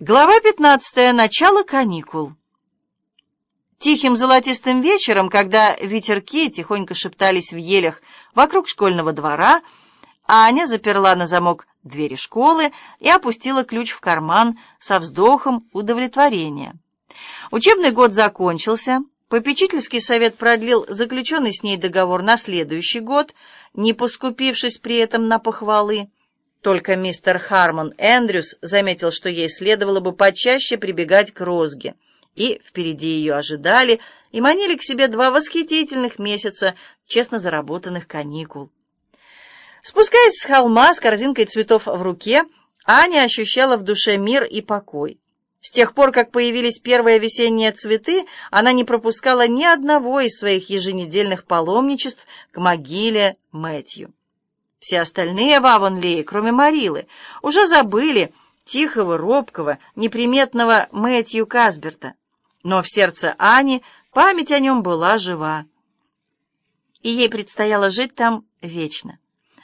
Глава 15. Начало каникул. Тихим золотистым вечером, когда ветерки тихонько шептались в елях вокруг школьного двора, Аня заперла на замок двери школы и опустила ключ в карман со вздохом удовлетворения. Учебный год закончился, попечительский совет продлил заключенный с ней договор на следующий год, не поскупившись при этом на похвалы, только мистер Хармон Эндрюс заметил, что ей следовало бы почаще прибегать к розге. И впереди ее ожидали и манили к себе два восхитительных месяца честно заработанных каникул. Спускаясь с холма с корзинкой цветов в руке, Аня ощущала в душе мир и покой. С тех пор, как появились первые весенние цветы, она не пропускала ни одного из своих еженедельных паломничеств к могиле Мэтью. Все остальные в Авонлее, кроме Марилы, уже забыли тихого, робкого, неприметного Мэтью Касберта. Но в сердце Ани память о нем была жива. И ей предстояло жить там вечно.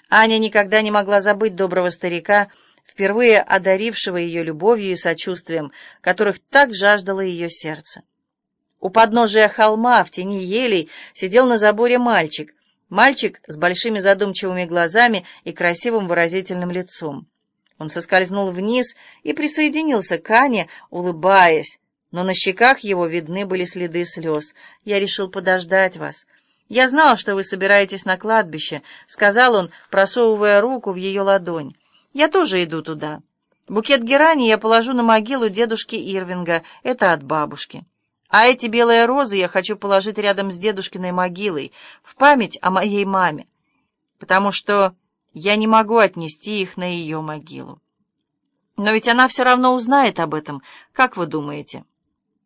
Аня никогда не могла забыть доброго старика, впервые одарившего ее любовью и сочувствием, которых так жаждало ее сердце. У подножия холма в тени елей сидел на заборе мальчик, Мальчик с большими задумчивыми глазами и красивым выразительным лицом. Он соскользнул вниз и присоединился к Ане, улыбаясь, но на щеках его видны были следы слез. «Я решил подождать вас. Я знал, что вы собираетесь на кладбище», — сказал он, просовывая руку в ее ладонь. «Я тоже иду туда. Букет герани я положу на могилу дедушки Ирвинга. Это от бабушки». А эти белые розы я хочу положить рядом с дедушкиной могилой, в память о моей маме, потому что я не могу отнести их на ее могилу. Но ведь она все равно узнает об этом, как вы думаете?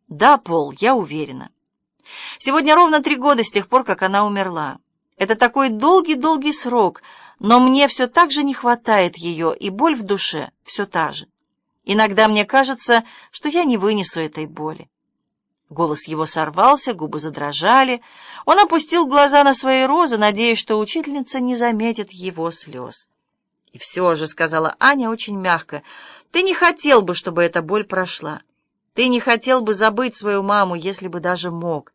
Да, Пол, я уверена. Сегодня ровно три года с тех пор, как она умерла. Это такой долгий-долгий срок, но мне все так же не хватает ее, и боль в душе все та же. Иногда мне кажется, что я не вынесу этой боли. Голос его сорвался, губы задрожали. Он опустил глаза на свои розы, надеясь, что учительница не заметит его слез. «И все же», — сказала Аня очень мягко, — «ты не хотел бы, чтобы эта боль прошла. Ты не хотел бы забыть свою маму, если бы даже мог».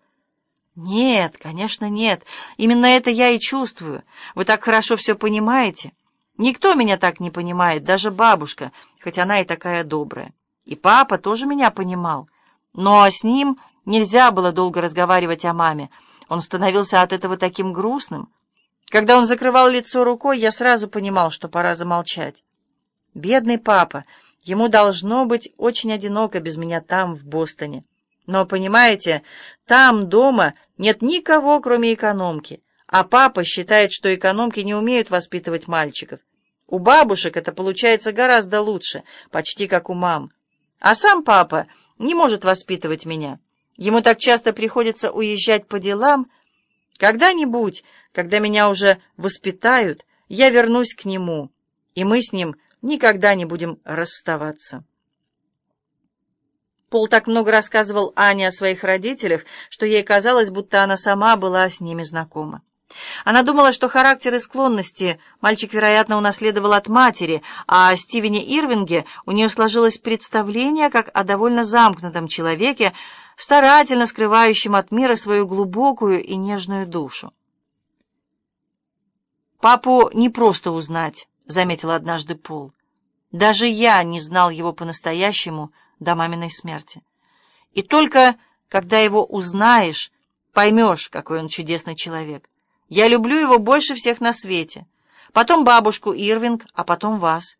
«Нет, конечно, нет. Именно это я и чувствую. Вы так хорошо все понимаете. Никто меня так не понимает, даже бабушка, хоть она и такая добрая. И папа тоже меня понимал». Но с ним нельзя было долго разговаривать о маме. Он становился от этого таким грустным. Когда он закрывал лицо рукой, я сразу понимал, что пора замолчать. Бедный папа, ему должно быть очень одиноко без меня там, в Бостоне. Но, понимаете, там, дома, нет никого, кроме экономки. А папа считает, что экономки не умеют воспитывать мальчиков. У бабушек это получается гораздо лучше, почти как у мам. А сам папа не может воспитывать меня. Ему так часто приходится уезжать по делам. Когда-нибудь, когда меня уже воспитают, я вернусь к нему, и мы с ним никогда не будем расставаться. Пол так много рассказывал Ане о своих родителях, что ей казалось, будто она сама была с ними знакома. Она думала, что характер и склонности мальчик, вероятно, унаследовал от матери, а о Стивене Ирвинге у нее сложилось представление как о довольно замкнутом человеке, старательно скрывающем от мира свою глубокую и нежную душу. «Папу не просто узнать», — заметил однажды Пол. «Даже я не знал его по-настоящему до маминой смерти. И только когда его узнаешь, поймешь, какой он чудесный человек». Я люблю его больше всех на свете. Потом бабушку Ирвинг, а потом вас.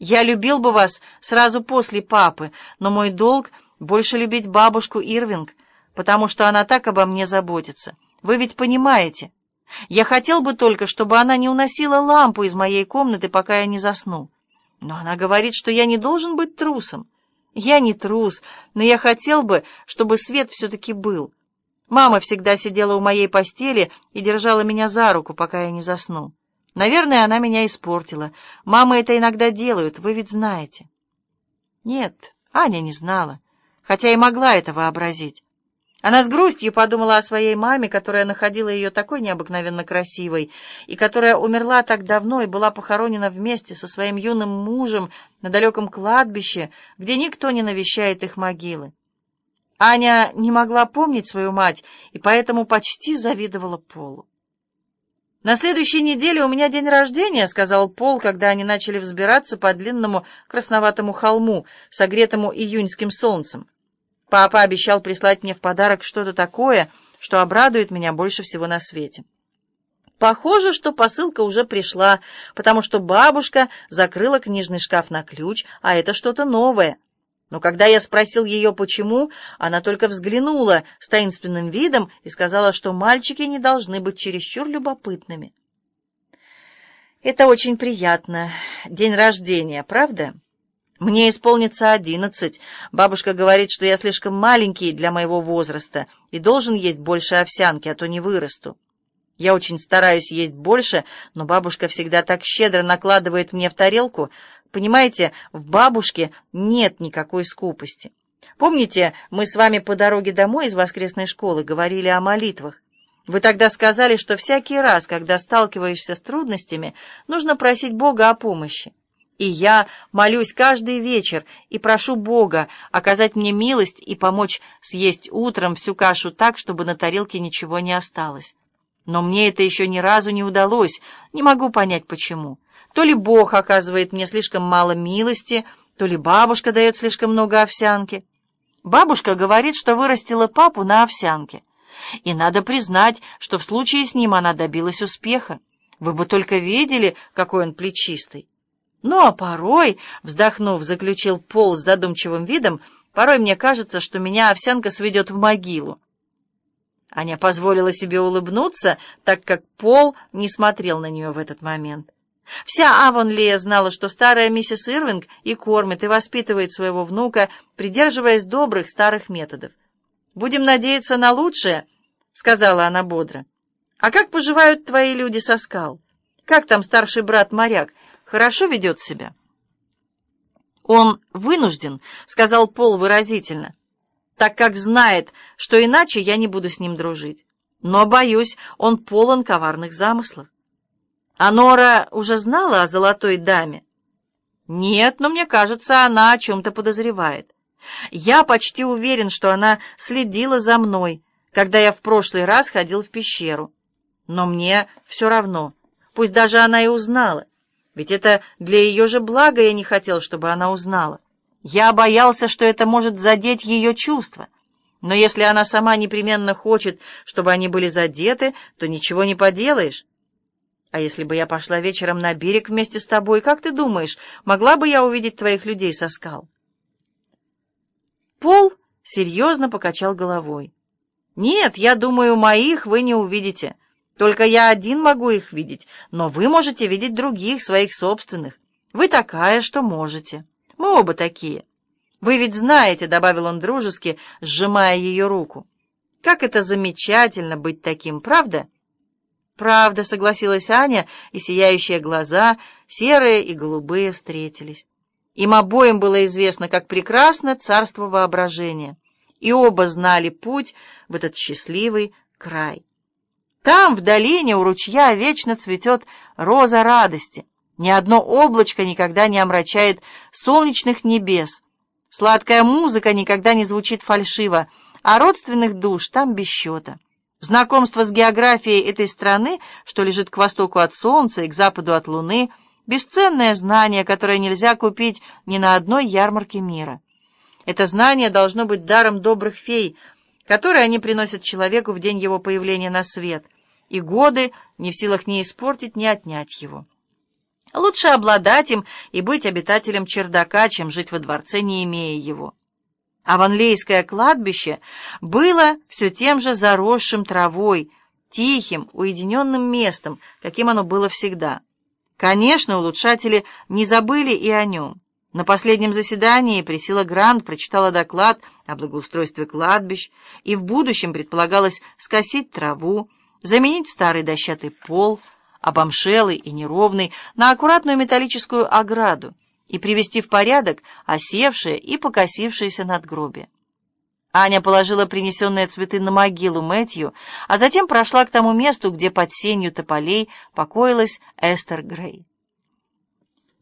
Я любил бы вас сразу после папы, но мой долг — больше любить бабушку Ирвинг, потому что она так обо мне заботится. Вы ведь понимаете. Я хотел бы только, чтобы она не уносила лампу из моей комнаты, пока я не засну. Но она говорит, что я не должен быть трусом. Я не трус, но я хотел бы, чтобы свет все-таки был. Мама всегда сидела у моей постели и держала меня за руку, пока я не засну. Наверное, она меня испортила. Мамы это иногда делают, вы ведь знаете. Нет, Аня не знала, хотя и могла это вообразить. Она с грустью подумала о своей маме, которая находила ее такой необыкновенно красивой, и которая умерла так давно и была похоронена вместе со своим юным мужем на далеком кладбище, где никто не навещает их могилы. Аня не могла помнить свою мать, и поэтому почти завидовала Полу. «На следующей неделе у меня день рождения», — сказал Пол, когда они начали взбираться по длинному красноватому холму, согретому июньским солнцем. Папа обещал прислать мне в подарок что-то такое, что обрадует меня больше всего на свете. Похоже, что посылка уже пришла, потому что бабушка закрыла книжный шкаф на ключ, а это что-то новое. Но когда я спросил ее, почему, она только взглянула с таинственным видом и сказала, что мальчики не должны быть чересчур любопытными. «Это очень приятно. День рождения, правда?» Мне исполнится одиннадцать. Бабушка говорит, что я слишком маленький для моего возраста и должен есть больше овсянки, а то не вырасту. Я очень стараюсь есть больше, но бабушка всегда так щедро накладывает мне в тарелку. Понимаете, в бабушке нет никакой скупости. Помните, мы с вами по дороге домой из воскресной школы говорили о молитвах? Вы тогда сказали, что всякий раз, когда сталкиваешься с трудностями, нужно просить Бога о помощи. И я молюсь каждый вечер и прошу Бога оказать мне милость и помочь съесть утром всю кашу так, чтобы на тарелке ничего не осталось. Но мне это еще ни разу не удалось, не могу понять почему. То ли Бог оказывает мне слишком мало милости, то ли бабушка дает слишком много овсянки. Бабушка говорит, что вырастила папу на овсянке. И надо признать, что в случае с ним она добилась успеха. Вы бы только видели, какой он плечистый. Ну, а порой, вздохнув, заключил Пол с задумчивым видом, порой мне кажется, что меня овсянка сведет в могилу. Аня позволила себе улыбнуться, так как Пол не смотрел на нее в этот момент. Вся Авонлия знала, что старая миссис Ирвинг и кормит, и воспитывает своего внука, придерживаясь добрых старых методов. «Будем надеяться на лучшее», — сказала она бодро. «А как поживают твои люди со скал? Как там старший брат-моряк? хорошо ведет себя?» «Он вынужден», — сказал Пол выразительно, «так как знает, что иначе я не буду с ним дружить. Но, боюсь, он полон коварных замыслов». «А Нора уже знала о золотой даме?» «Нет, но мне кажется, она о чем-то подозревает. Я почти уверен, что она следила за мной, когда я в прошлый раз ходил в пещеру. Но мне все равно, пусть даже она и узнала. Ведь это для ее же блага я не хотел, чтобы она узнала. Я боялся, что это может задеть ее чувства. Но если она сама непременно хочет, чтобы они были задеты, то ничего не поделаешь. А если бы я пошла вечером на берег вместе с тобой, как ты думаешь, могла бы я увидеть твоих людей со скал? Пол серьезно покачал головой. «Нет, я думаю, моих вы не увидите. Только я один могу их видеть, но вы можете видеть других, своих собственных. Вы такая, что можете. Мы оба такие. Вы ведь знаете, — добавил он дружески, сжимая ее руку. Как это замечательно быть таким, правда? Правда, согласилась Аня, и сияющие глаза, серые и голубые, встретились. Им обоим было известно, как прекрасно царство воображения, и оба знали путь в этот счастливый край. Там, в долине, у ручья, вечно цветет роза радости. Ни одно облачко никогда не омрачает солнечных небес. Сладкая музыка никогда не звучит фальшиво, а родственных душ там без счета. Знакомство с географией этой страны, что лежит к востоку от солнца и к западу от луны, бесценное знание, которое нельзя купить ни на одной ярмарке мира. Это знание должно быть даром добрых фей, которые они приносят человеку в день его появления на свет — и годы не в силах ни испортить, ни отнять его. Лучше обладать им и быть обитателем чердака, чем жить во дворце, не имея его. А Ванлейское кладбище было все тем же заросшим травой, тихим, уединенным местом, каким оно было всегда. Конечно, улучшатели не забыли и о нем. На последнем заседании Присила Грант прочитала доклад о благоустройстве кладбищ, и в будущем предполагалось скосить траву, заменить старый дощатый пол, обомшелый и неровный, на аккуратную металлическую ограду и привести в порядок осевшее и покосившееся надгробие. Аня положила принесенные цветы на могилу Мэтью, а затем прошла к тому месту, где под сенью тополей покоилась Эстер Грей.